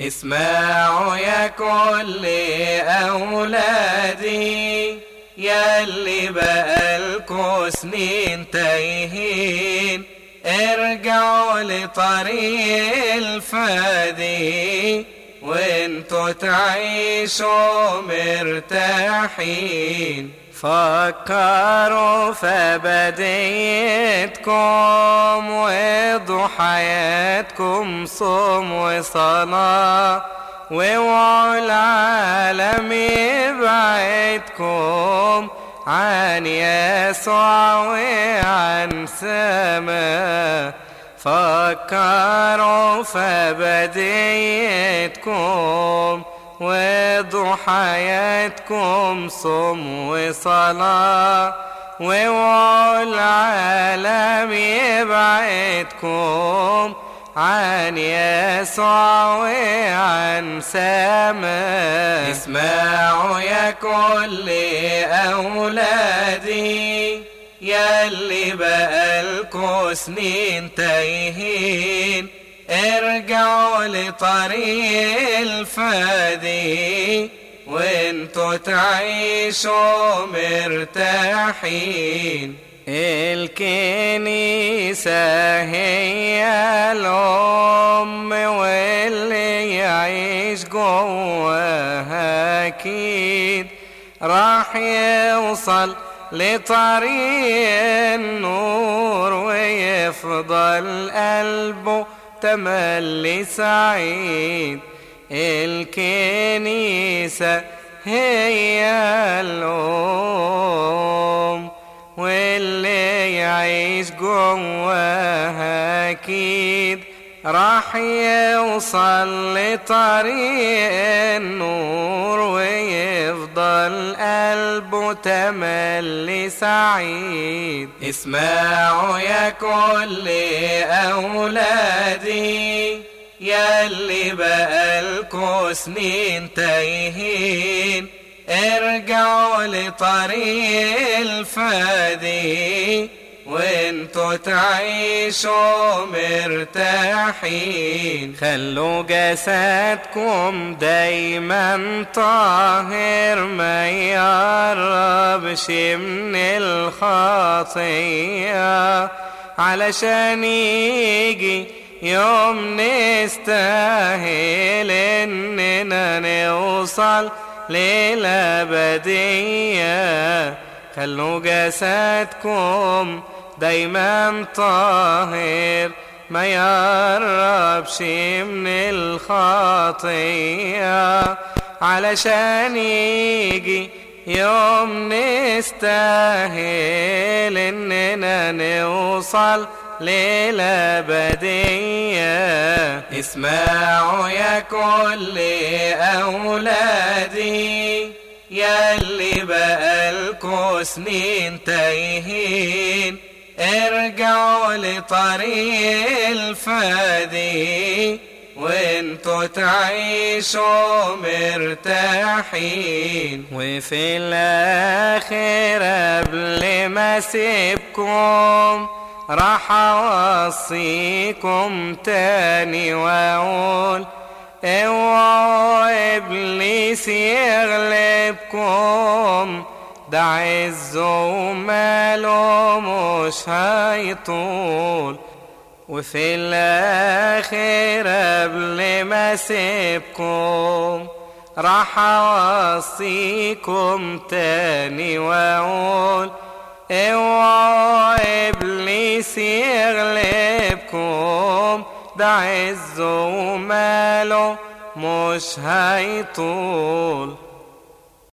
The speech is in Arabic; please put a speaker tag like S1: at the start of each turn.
S1: اسمعوا يا كل أولادي يا اللي بقالكوا سنين تايهين. ارجعوا لطريق الفادي وانتوا تعيشوا مرتاحين. فكروا في بديتكم وضوا حياتكم صوم وصلاة واوعوا العالم يبعدكم عن يسوع وعن سما. فكروا في وضوا حياتكم صوم وصلاة واوعوا العالم يبعدكم عن يسوع وعن سما اسمعوا يا كل أولادي يا اللي بقالكوا سنين تايهين. ارجعوا لطريق الفادي وانتوا تعيشوا مرتاحين. الكنيسة هي الأم واللي يعيش جواها أكيد. راح يوصل لطريق النور ويفضل قلبه تملي سعيد الكنيسة هي الأم واللي يعيش جواها أكيد راح يوصل لطريق قلبه تملي سعيد اسمعوا يا كل أولادي يا اللي بقالكوا سنين تايهين. ارجعوا لطريق الفادي وانتوا تعيشوا مرتاحين. خلوا جسدكم دايما طاهر ما يقربش من الخطية علشان يجي يوم نستاهل إننا نوصل للأبدية خلوا جسدكم دايما طاهر ما يقربش من الخطية علشان يجي يوم نستاهل إننا نوصل للأبدية اسمعوا يا كل أولادي يا اللي بقالكوا سنين تايهين. ارجعوا لطريق الفادي. وانتوا تعيشوا مرتاحين. وفي الآخر قبل ما أسيبكم راح أوصيكم تاني وأقول اوعوا إبليس يغلبكم ده عزه وماله مش هيطول. وفي الآخر قبل ما أسيبكم راح أوصيكم تاني وأقول اوعوا إبليس يغلبكم ده عزه وماله مش هيطول.